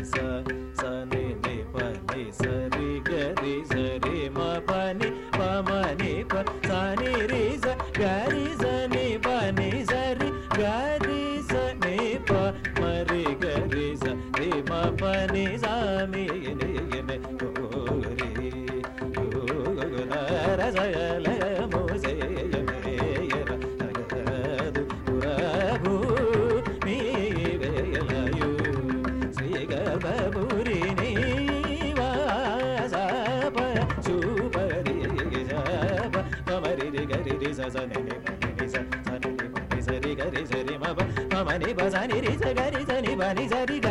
Lisa. Uh, ని బ ని రి స గ రి స ని బ ని స రి గ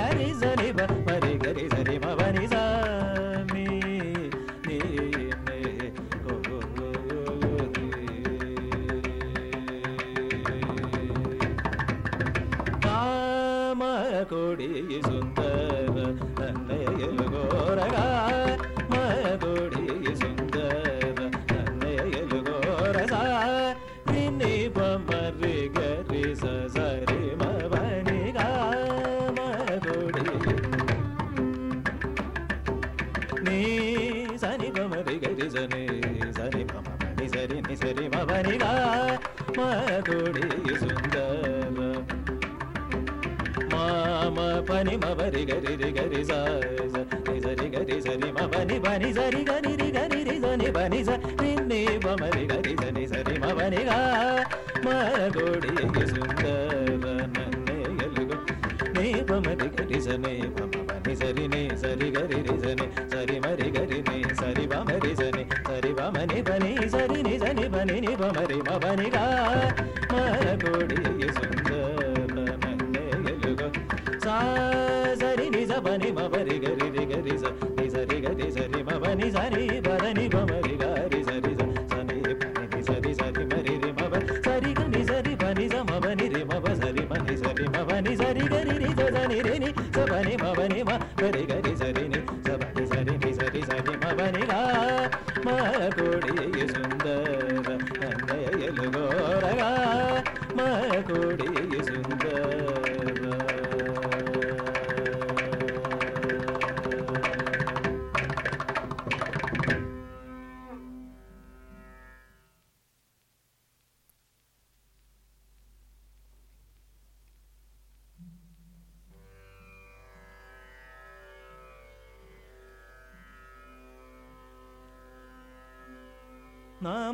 బ మ రి గ మ బ ని. కామ కొడి సుందర నన్నయలు గోరగా రి గరి రి గరి స నిజరి గరి సరి మ బని బని సరి గరి రి గరి రి సని బని స నిన్నే బమరి గరి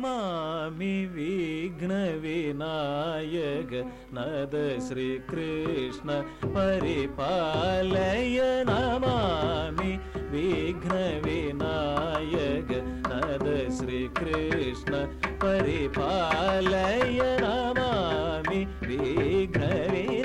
नमामि विघ्नविनायक नद श्रीकृष्ण परिपालय नमामि विघ्नविनायक नद श्रीकृष्ण परिपालय नमामि विघ्नवि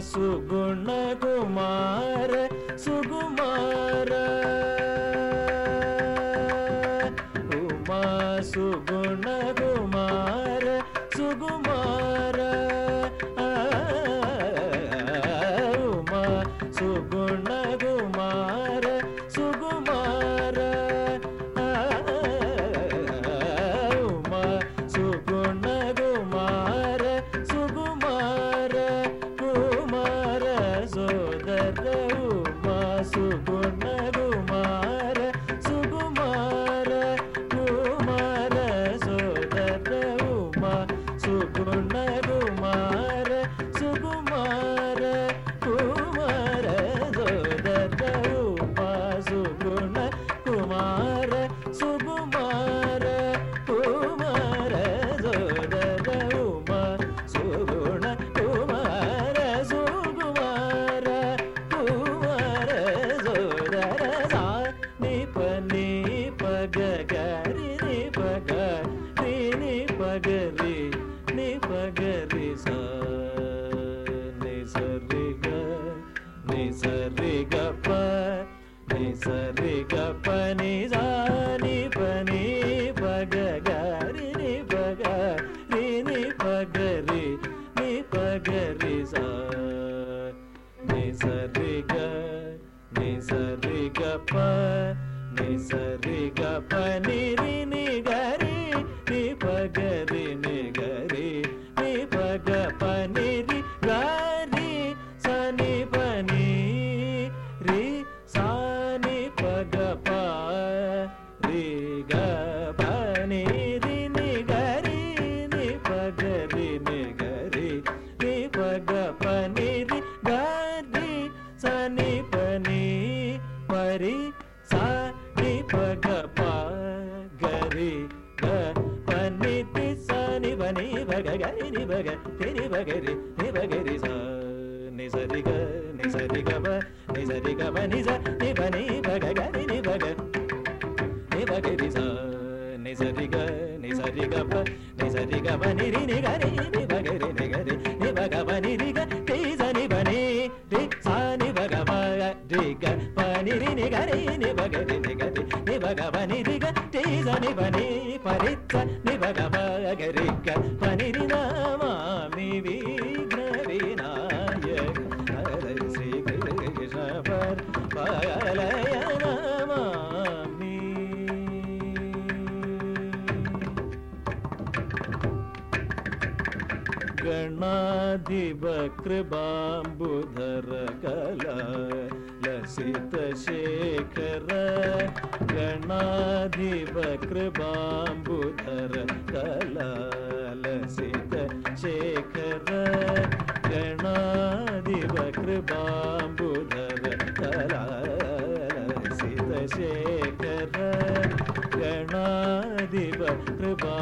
सुगुण गुमार सुगुमा ഗണാധിപകൃപാംബുധര കല ലസിതശേഖര ഗണാധിപകൃപാംബുധര കല ലസിതശേഖര ഗണാധിപകൃപാംബുധര दिव कृपा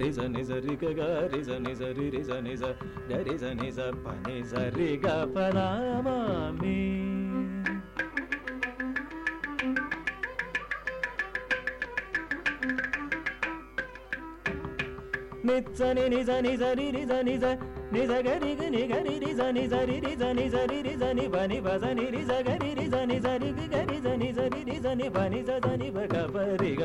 ri za ni za ri ga ga ri za ni za ri ri za ni za ga ri za ni za pa ni za ri ga pa na ma mi ni za ni ni za ni za ri ri za ni za ni za ga ri ga za ni za za ni za za ni ba ni ga ri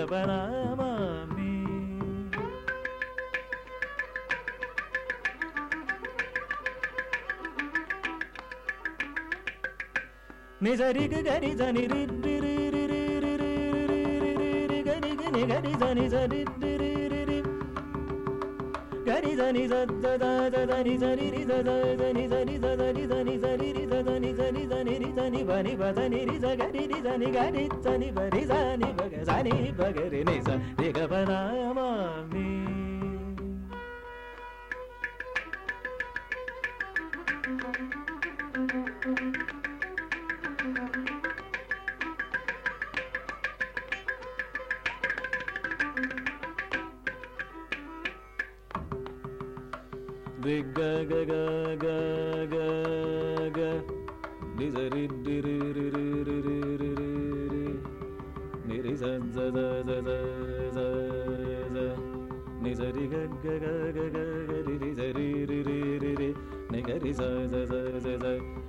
నిజరి గరి జని గరి గని గరి జని జరి గరి జని జని జరి రి జని జని జని జని జరి రి జని జని జని రి జని బని బని రి జగరి రి జని గరి జని బరి జని బగ జని బగరి ని జ రి గ బనామామి thank you. 가가가가가가 니자리리리리리리리 니리자자자자자자 니자리가가가가가 니리자리리리리리 니가리자자자자자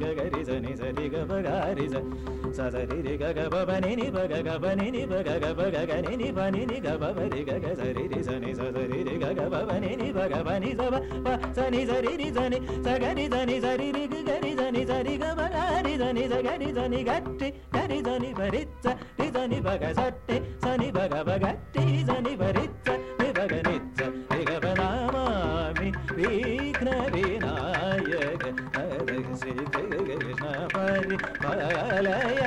ga ga re za ni za re ga ba ga re za sa za re re ga ga ba ba ni ni ba ga ga ba ni ni ba ga ga ba ga ga ni ni ba ni ni ga ba ba re ga ga za re re za ni za za re re ga ga ba ba ni ni ba ga ba ni za ba ba za ni za re re za ni za ga ni za ni za re re ga ga ni za ni za re ga ba ga re za ni za ga ni za ni ga te ga ni za ni ba re za re za ni ba ga za te sa ni ba ga ba ga te za ni ba re za மலைய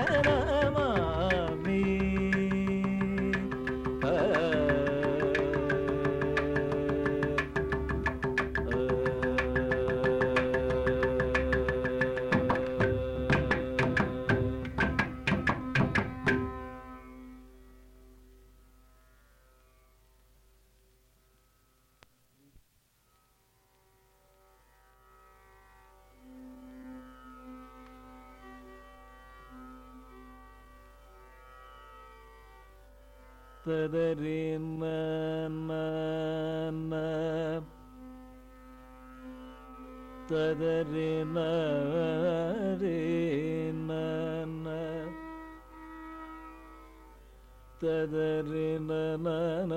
ததரிம ததரிம ததரிம மன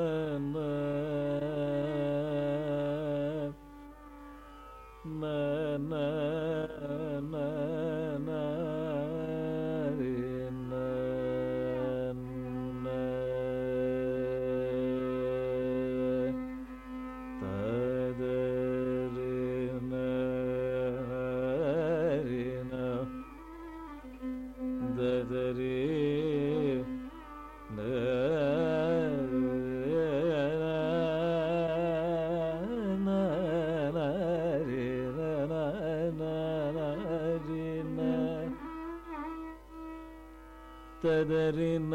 ததரி ந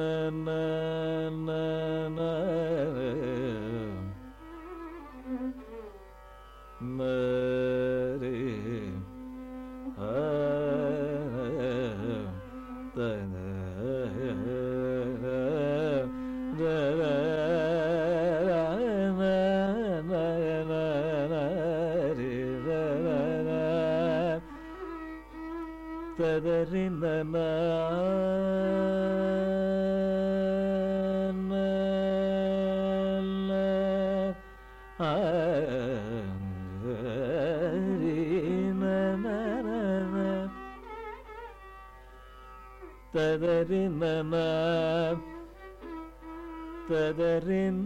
காதரின்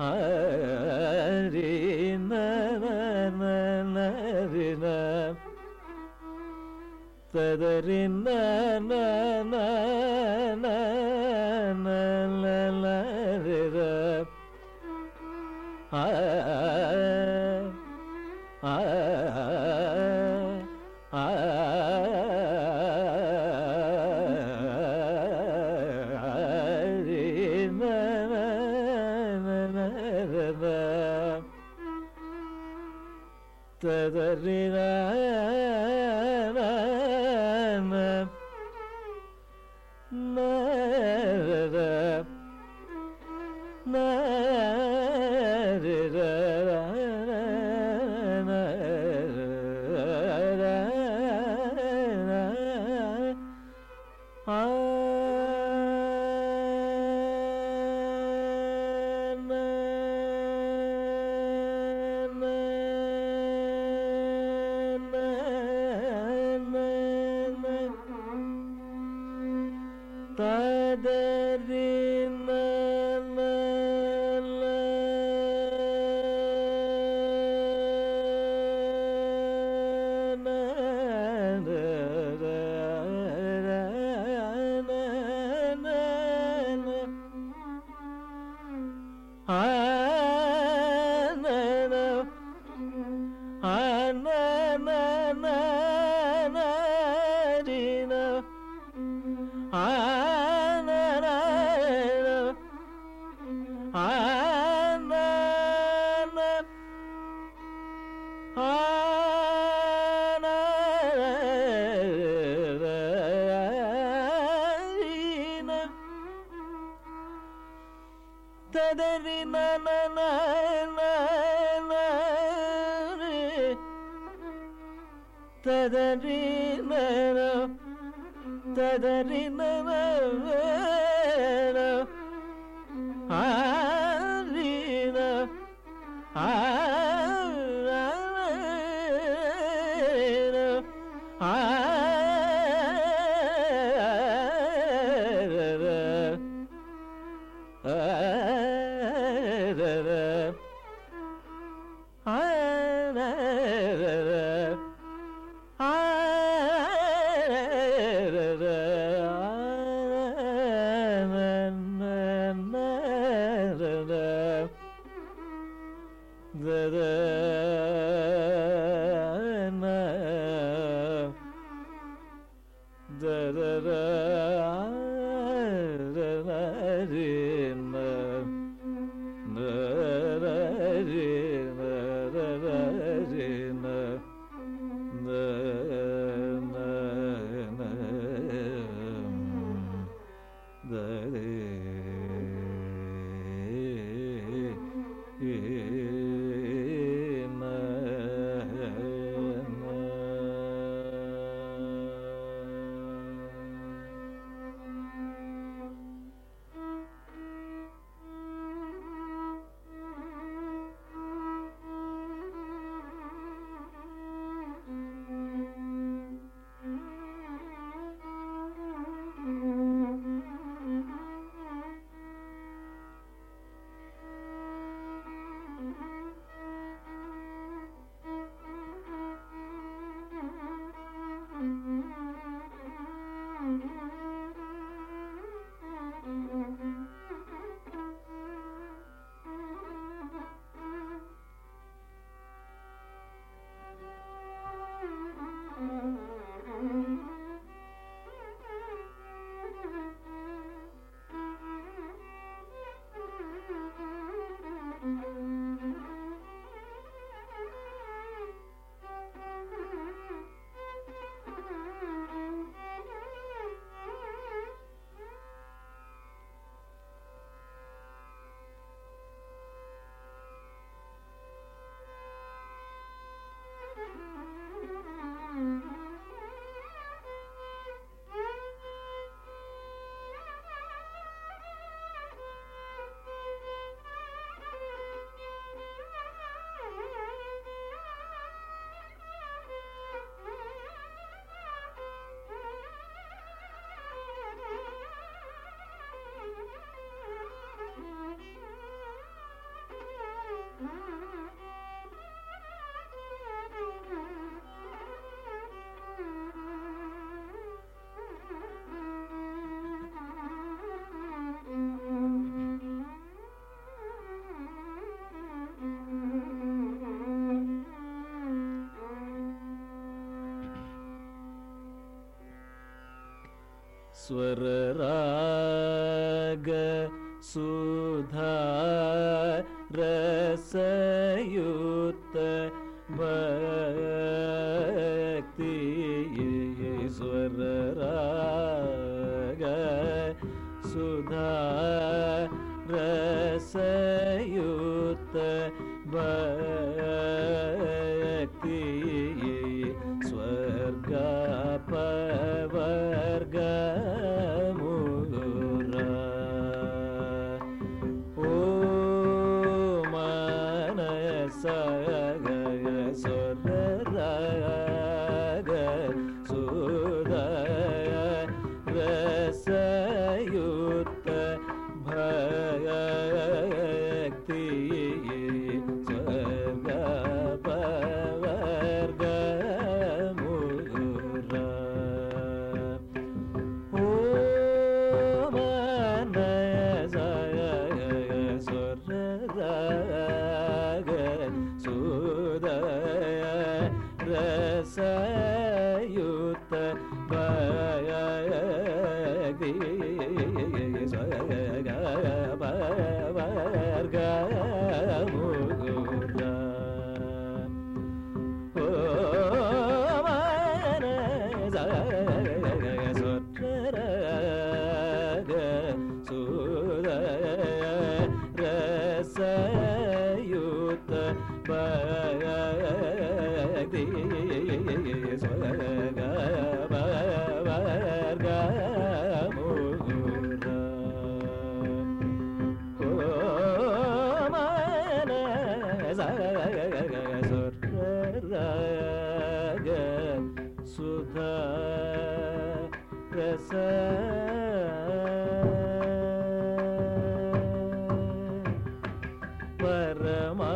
ஆரி நரின ததரின் ஆ கதறி நன தத da da स्वर राग सुधा रसयुत भक्ति स्वर राग सुधा रस பரமா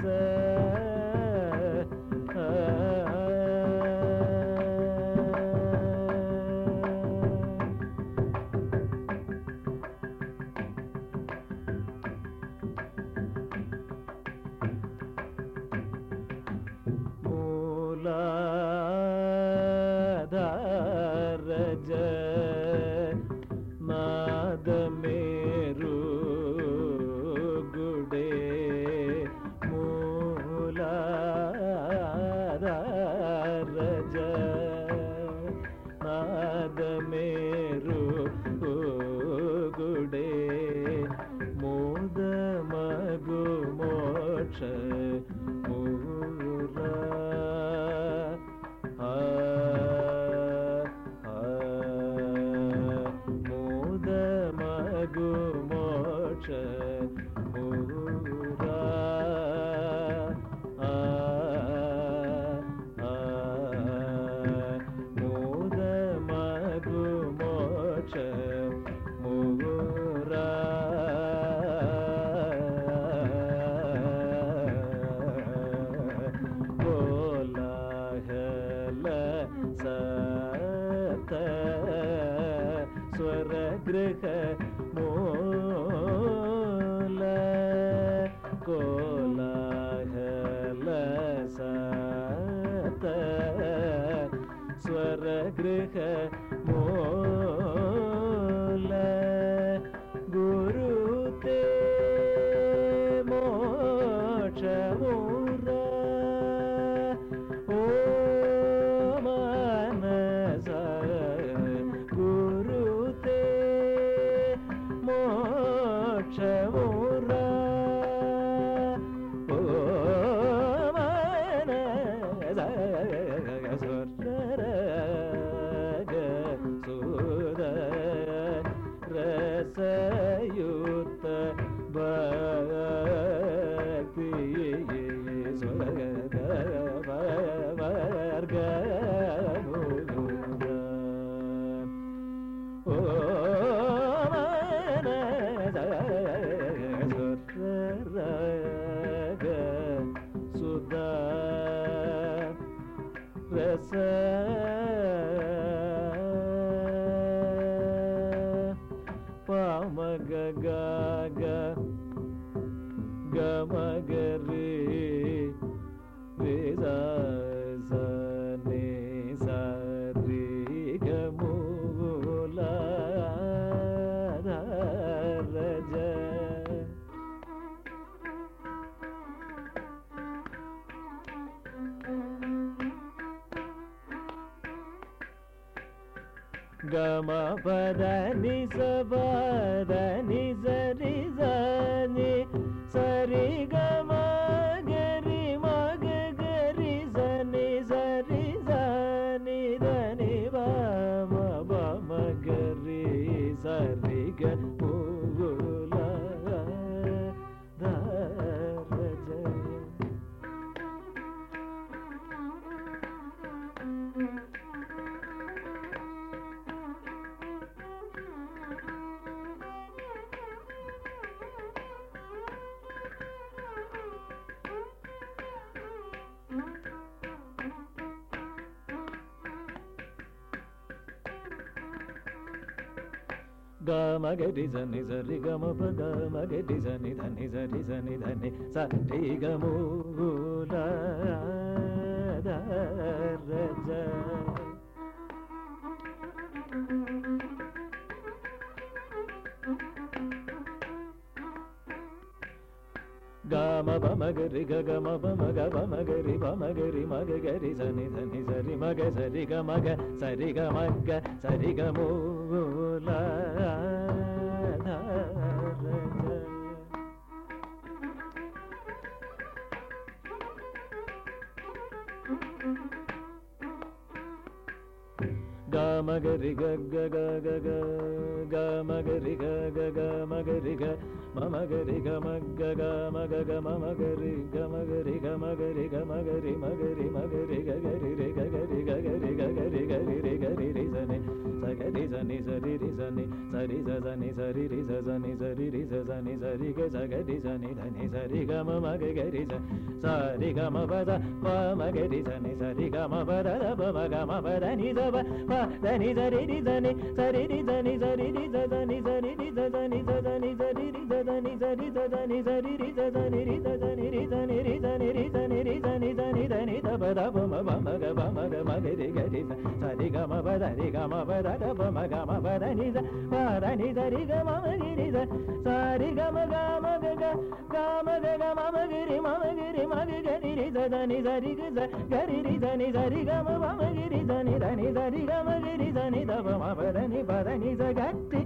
Yes. గమ పద ని సపద గమ గరి సని సరి గమ ప గమ గరి సని ధని సరి సని ధని సరి గమూల రజ గమ బమ గరి గ గమ బమ గ బమ గరి బమ మగ గరి సని ధని సరి మగ సరి గ మగ సరి గ మగ సరి గ మూల magari ga ga ga ga ga ga magari ga ga ga magari ga ma magari ga ma ga ga ma ga ga ma magari ga magari ga magari ga magari magari magari ga ga ri re ga ga ri ga ga ri ga ga ri ga ri re ga ri re sa ne sa ga ri sa ne sa ri ri sa ne sa ri sa sa ne sa ri ri sa sa ne sa ri re sa sa ne sa ri ga sa ga ri sa ne sa ne sa ri ga ma ma ga ga ri sa sa ri ga ma ba da ma ma ga ri sa ne sa ri ga ma ba da ba ma ga ma ba da ni da ba ba da ni రి స సని సరి స సని సరి రి స సని రి స సని రి సని రి సని రి సని రి ba da ba ma ba ma ga ba ma ga ma ga re ga re sa sa re ga ma ba da re ga ma ba da da ba ma ga ma ba da ni sa ba da ni sa re ga ma ma ni ni sa sa re ga ma ga ma ga ga ga ma ga ga ma ma ga re ma ma ga re ma ga ga ni re sa da ni sa re ga sa ga re re sa ni sa re ga ma ba ma ga re sa ni da ni sa re ga ma ga re sa ni da ba ma ba da ni ba da ni sa ga te